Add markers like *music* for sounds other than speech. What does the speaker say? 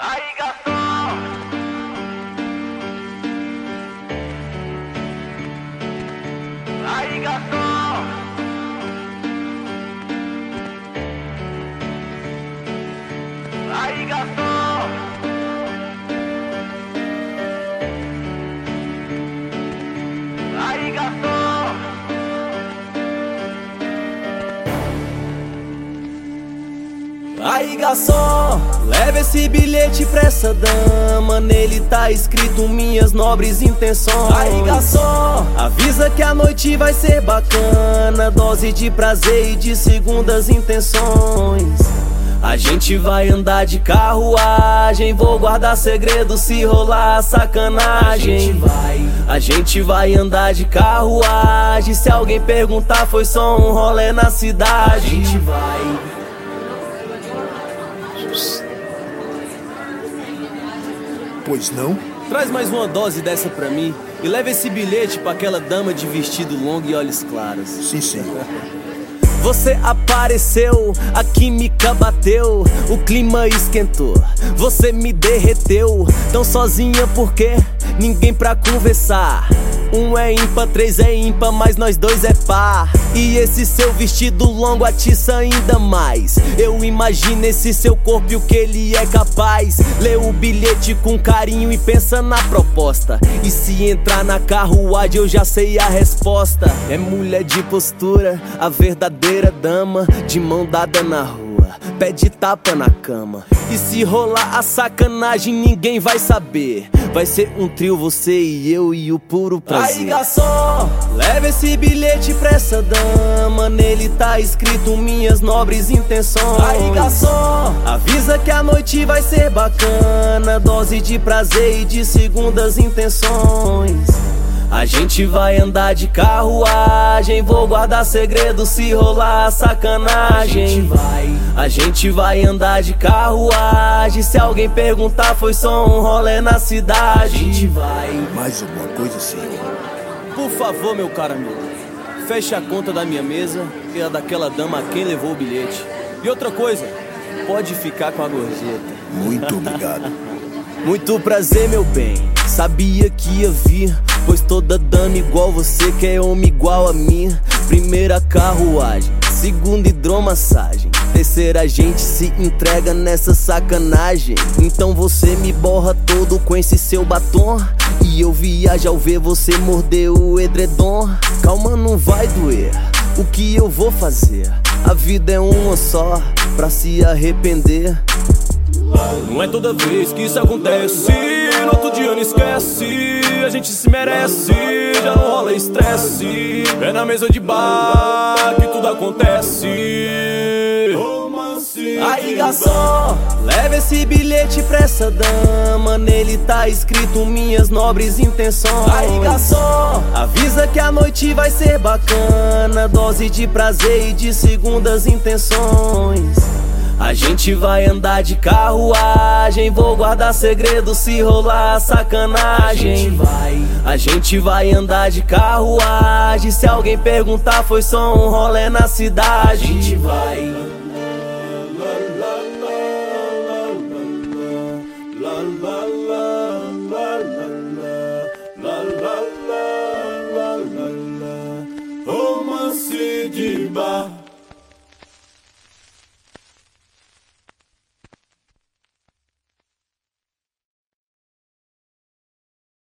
Aí, garçom! Aí, Aí, garçom! Leva esse bilhete pra essa dama Nele tá escrito minhas nobres intenções Aí garçom, avisa que a noite vai ser bacana Dose de prazer e de segundas intenções a gente vai andar de carruagem, vou guardar segredo se rolar sacanagem. A gente vai, a gente vai andar de carruagem. Se alguém perguntar, foi só um rolê na cidade. A gente vai. Pois não? Traz mais uma dose dessa pra mim e leva esse bilhete pra aquela dama de vestido longo e olhos claros. Sim, senhor. *laughs* Você apareceu, a química bateu, o clima esquentou, você me derreteu. Tão sozinha porque ninguém pra conversar. Um é ímpar, três é ímpar, mas nós dois é par. E esse seu vestido longo atiça ainda mais. Eu imagino esse seu corpo e o que ele é capaz. Lê o bilhete com carinho e pensa na proposta. E se entrar na carruagem, eu já sei a resposta. É mulher de postura, a verdadeira dama, de mão dada na rua. Pede tapa na cama. E se rolar a sacanagem, ninguém vai saber. Vai ser um trio, você e eu e o puro prazer. Aí, garçom, leva esse bilhete pra essa dama. Nele tá escrito minhas nobres intenções. Aí, garçom, avisa que a noite vai ser bacana. Dose de prazer e de segundas intenções. A gente vai andar de carruagem, vou guardar segredo se rolar sacanagem. A gente vai, a gente vai andar de carruagem. Se alguém perguntar, foi só um rolê na cidade. A gente vai. Mais alguma coisa, senhor? Por favor, meu caro amigo, feche a conta da minha mesa e a daquela dama a quem levou o bilhete. E outra coisa, pode ficar com a gorjeta. Muito obrigado. *laughs* Muito prazer, meu bem. Sabia que ia vir, pois toda dama igual você quer homem igual a mim. Primeira carruagem, segunda hidromassagem. Terceira gente se entrega nessa sacanagem. Então você me borra todo com esse seu batom. E eu viajo ao ver você morder o edredom. Calma, não vai doer. O que eu vou fazer? A vida é uma só, pra se arrepender. Não é toda vez que isso acontece. No outro dia não esquece. A gente se merece. Já não rola estresse. É na mesa de bar que tudo acontece. Aí, garçom, leva esse bilhete pra essa dama. Nele tá escrito minhas nobres intenções. Aí, garçom, avisa que a noite vai ser bacana. Dose de prazer e de segundas intenções. A gente vai andar de carruagem, vou guardar segredo se rolar sacanagem. A gente vai, a gente vai andar de carruagem, se alguém perguntar foi só um rolê na cidade. A gente vai. Romance de bar